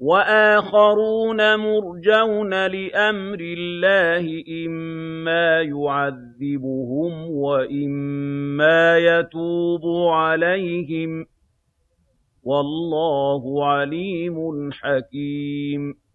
وَآخَرُونَ مُرْجَوْنَ لِأَمْرِ اللَّهِ إِمَّا يُعَذِّبُهُمْ وَإِمَّا يَتُوبُ عَلَيْهِمْ ۗ. وَاللَّهُ عَلِيمٌ حَكِيمٌ.